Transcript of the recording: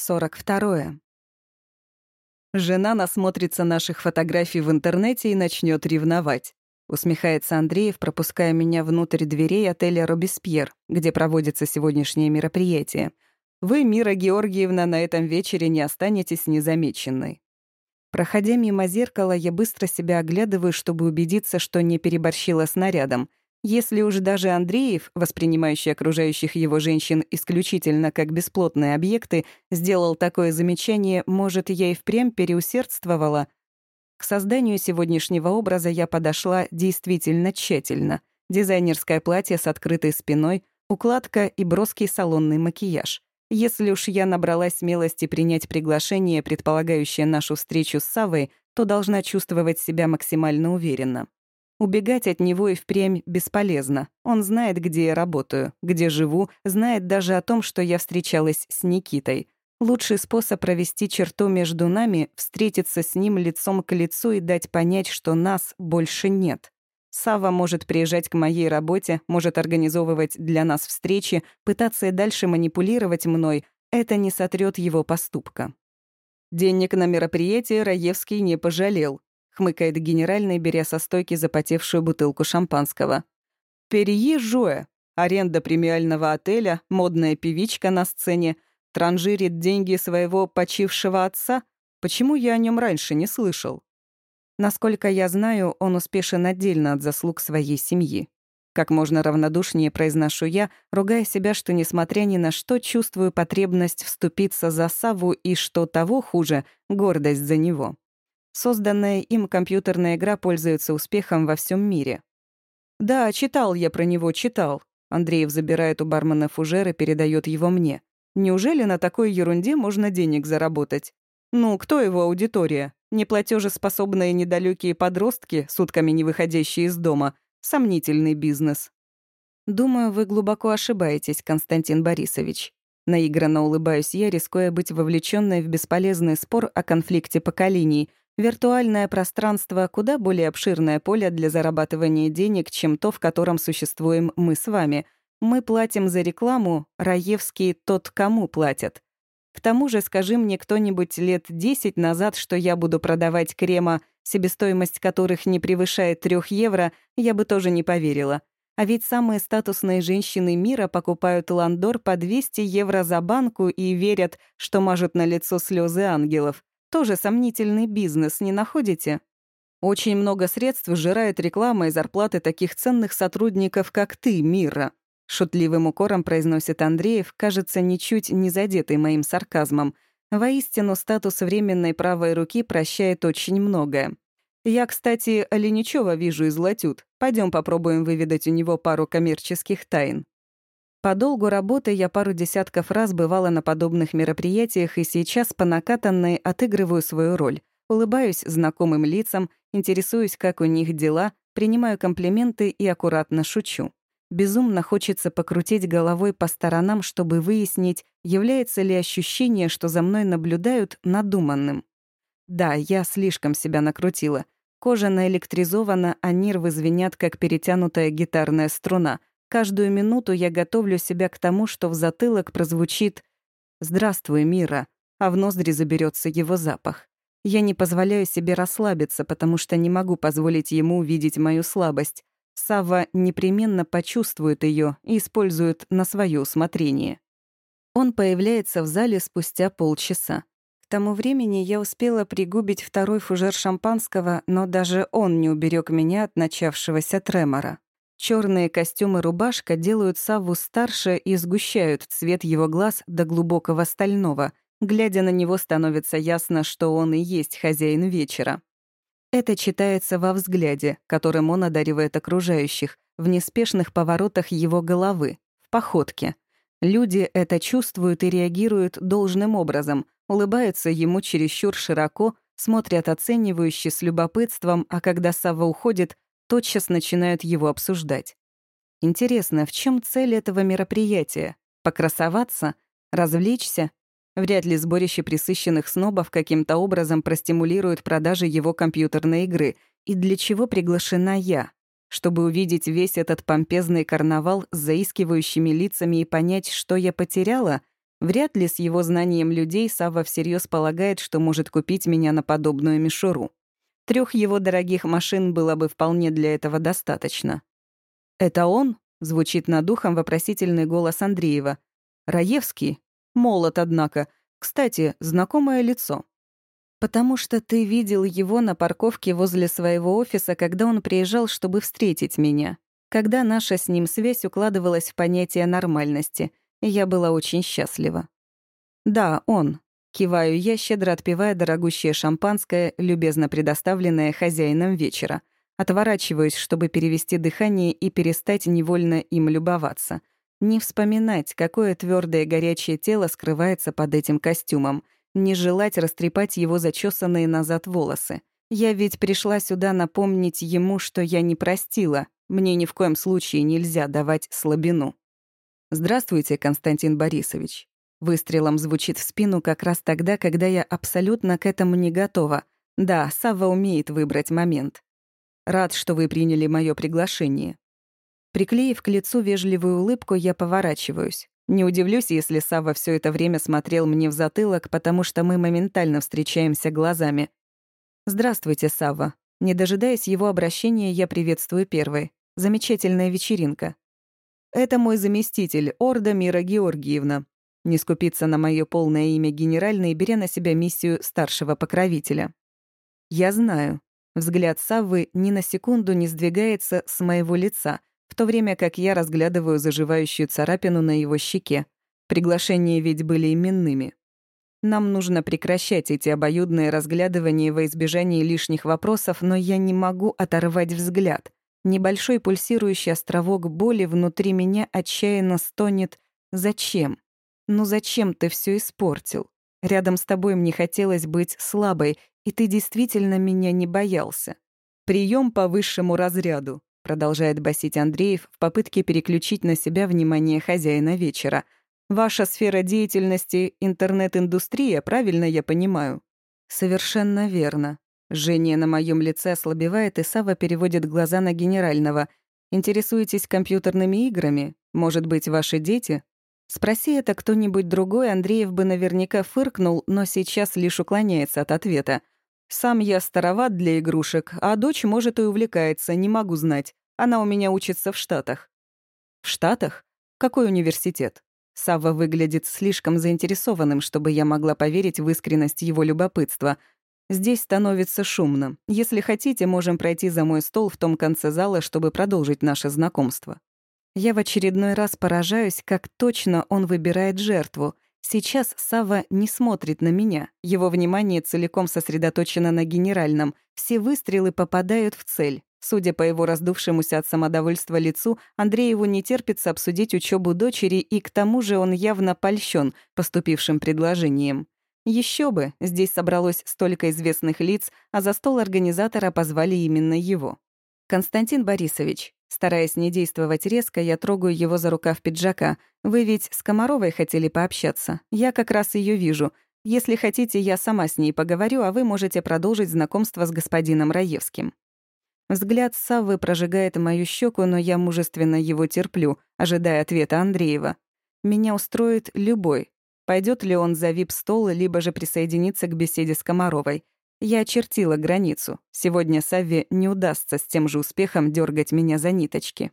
42. Жена насмотрится наших фотографий в интернете и начнет ревновать. Усмехается Андреев, пропуская меня внутрь дверей отеля «Робеспьер», где проводится сегодняшнее мероприятие. Вы, Мира Георгиевна, на этом вечере не останетесь незамеченной. Проходя мимо зеркала, я быстро себя оглядываю, чтобы убедиться, что не переборщила с нарядом — если уж даже Андреев, воспринимающий окружающих его женщин исключительно как бесплотные объекты, сделал такое замечание, может, я и впрямь переусердствовала? К созданию сегодняшнего образа я подошла действительно тщательно. Дизайнерское платье с открытой спиной, укладка и броский салонный макияж. Если уж я набралась смелости принять приглашение, предполагающее нашу встречу с Савой, то должна чувствовать себя максимально уверенно. Убегать от него и впрямь бесполезно. Он знает, где я работаю, где живу, знает даже о том, что я встречалась с Никитой. Лучший способ провести черту между нами — встретиться с ним лицом к лицу и дать понять, что нас больше нет. Сава может приезжать к моей работе, может организовывать для нас встречи, пытаться и дальше манипулировать мной. Это не сотрет его поступка. Денег на мероприятие Раевский не пожалел хмыкает генеральный, беря со стойки запотевшую бутылку шампанского. «Перье Жуэ. Аренда премиального отеля, модная певичка на сцене, транжирит деньги своего почившего отца. Почему я о нем раньше не слышал?» Насколько я знаю, он успешен отдельно от заслуг своей семьи. Как можно равнодушнее произношу я, ругая себя, что, несмотря ни на что, чувствую потребность вступиться за Саву и, что того хуже, гордость за него. Созданная им компьютерная игра пользуется успехом во всем мире. «Да, читал я про него, читал». Андреев забирает у бармена фужер и передает его мне. «Неужели на такой ерунде можно денег заработать? Ну, кто его аудитория? Неплатежеспособные недалекие подростки, сутками не выходящие из дома. Сомнительный бизнес». «Думаю, вы глубоко ошибаетесь, Константин Борисович». Наигранно улыбаюсь я, рискуя быть вовлеченной в бесполезный спор о конфликте поколений — Виртуальное пространство — куда более обширное поле для зарабатывания денег, чем то, в котором существуем мы с вами. Мы платим за рекламу, Раевский — тот, кому платят. К тому же, скажи мне кто-нибудь лет 10 назад, что я буду продавать крема, себестоимость которых не превышает 3 евро, я бы тоже не поверила. А ведь самые статусные женщины мира покупают ландор по 200 евро за банку и верят, что мажут на лицо слезы ангелов. Тоже сомнительный бизнес, не находите? Очень много средств сжирает реклама и зарплаты таких ценных сотрудников, как ты, Мира. Шутливым укором произносит Андреев, кажется, ничуть не задетый моим сарказмом. Воистину, статус временной правой руки прощает очень многое. Я, кстати, Оленичева вижу из Латют. Пойдем попробуем выведать у него пару коммерческих тайн. По долгу работы я пару десятков раз бывала на подобных мероприятиях и сейчас по накатанной отыгрываю свою роль. Улыбаюсь знакомым лицам, интересуюсь, как у них дела, принимаю комплименты и аккуратно шучу. Безумно хочется покрутить головой по сторонам, чтобы выяснить, является ли ощущение, что за мной наблюдают, надуманным. Да, я слишком себя накрутила. Кожа наэлектризована, а нервы звенят, как перетянутая гитарная струна — Каждую минуту я готовлю себя к тому, что в затылок прозвучит «Здравствуй, Мира», а в ноздри заберется его запах. Я не позволяю себе расслабиться, потому что не могу позволить ему увидеть мою слабость. Сава непременно почувствует ее и использует на свое усмотрение. Он появляется в зале спустя полчаса. К тому времени я успела пригубить второй фужер шампанского, но даже он не уберег меня от начавшегося тремора. Черные костюмы рубашка делают Савву старше и сгущают цвет его глаз до глубокого стального. Глядя на него, становится ясно, что он и есть хозяин вечера. Это читается во взгляде, которым он одаривает окружающих, в неспешных поворотах его головы, в походке. Люди это чувствуют и реагируют должным образом, улыбаются ему чересчур широко, смотрят оценивающе с любопытством, а когда Сава уходит, тотчас начинают его обсуждать. Интересно, в чем цель этого мероприятия? Покрасоваться? Развлечься? Вряд ли сборище присыщенных снобов каким-то образом простимулирует продажи его компьютерной игры. И для чего приглашена я? Чтобы увидеть весь этот помпезный карнавал с заискивающими лицами и понять, что я потеряла? Вряд ли с его знанием людей Савва всерьез полагает, что может купить меня на подобную мишуру. Трех его дорогих машин было бы вполне для этого достаточно. «Это он?» — звучит над ухом вопросительный голос Андреева. «Раевский? Молод, однако. Кстати, знакомое лицо». «Потому что ты видел его на парковке возле своего офиса, когда он приезжал, чтобы встретить меня. Когда наша с ним связь укладывалась в понятие нормальности, я была очень счастлива». «Да, он», — киваю я, щедро отпивая дорогущее шампанское, любезно предоставленное хозяином вечера. Отворачиваюсь, чтобы перевести дыхание и перестать невольно им любоваться. Не вспоминать, какое твердое горячее тело скрывается под этим костюмом — не желать растрепать его зачесанные назад волосы. Я ведь пришла сюда напомнить ему, что я не простила. Мне ни в коем случае нельзя давать слабину. «Здравствуйте, Константин Борисович». Выстрелом звучит в спину как раз тогда, когда я абсолютно к этому не готова. Да, Савва умеет выбрать момент. Рад, что вы приняли мое приглашение. Приклеив к лицу вежливую улыбку, я поворачиваюсь. Не удивлюсь, если Сава все это время смотрел мне в затылок, потому что мы моментально встречаемся глазами. «Здравствуйте, Сава. Не дожидаясь его обращения, я приветствую первой. Замечательная вечеринка. Это мой заместитель, Орда Мира Георгиевна. Не скупиться на мое полное имя генеральной, беря на себя миссию старшего покровителя. Я знаю. Взгляд Саввы ни на секунду не сдвигается с моего лица — в то время как я разглядываю заживающую царапину на его щеке. Приглашения ведь были именными. Нам нужно прекращать эти обоюдные разглядывания во избежание лишних вопросов, но я не могу оторвать взгляд. Небольшой пульсирующий островок боли внутри меня отчаянно стонет «Зачем? Ну зачем ты все испортил? Рядом с тобой мне хотелось быть слабой, и ты действительно меня не боялся. Прием по высшему разряду продолжает басить Андреев в попытке переключить на себя внимание хозяина вечера. «Ваша сфера деятельности — интернет-индустрия, правильно я понимаю?» «Совершенно верно». Жжение на моем лице ослабевает, и Сава переводит глаза на генерального. «Интересуетесь компьютерными играми? Может быть, ваши дети?» Спроси это кто-нибудь другой, Андреев бы наверняка фыркнул, но сейчас лишь уклоняется от ответа. Сам я староват для игрушек, а дочь, может, и увлекается, не могу знать. Она у меня учится в Штатах». «В Штатах? Какой университет?» Савва выглядит слишком заинтересованным, чтобы я могла поверить в искренность его любопытства. Здесь становится шумно. Если хотите, можем пройти за мой стол в том конце зала, чтобы продолжить наше знакомство. Я в очередной раз поражаюсь, как точно он выбирает жертву — Сейчас Сава не смотрит на меня. Его внимание целиком сосредоточено на генеральном. Все выстрелы попадают в цель. Судя по его раздувшемуся от самодовольства лицу, Андрееву не терпится обсудить учебу дочери, и к тому же он явно польщен поступившим предложением. Еще бы, здесь собралось столько известных лиц, а за стол организатора позвали именно его. «Константин Борисович, Стараясь не действовать резко, я трогаю его за рукав пиджака. «Вы ведь с Комаровой хотели пообщаться. Я как раз ее вижу. Если хотите, я сама с ней поговорю, а вы можете продолжить знакомство с господином Раевским». Взгляд Саввы прожигает мою щеку, но я мужественно его терплю, ожидая ответа Андреева. Меня устроит любой. Пойдет ли он за вип-стол, либо же присоединится к беседе с Комаровой. Я очертила границу. Сегодня Савве не удастся с тем же успехом дергать меня за ниточки.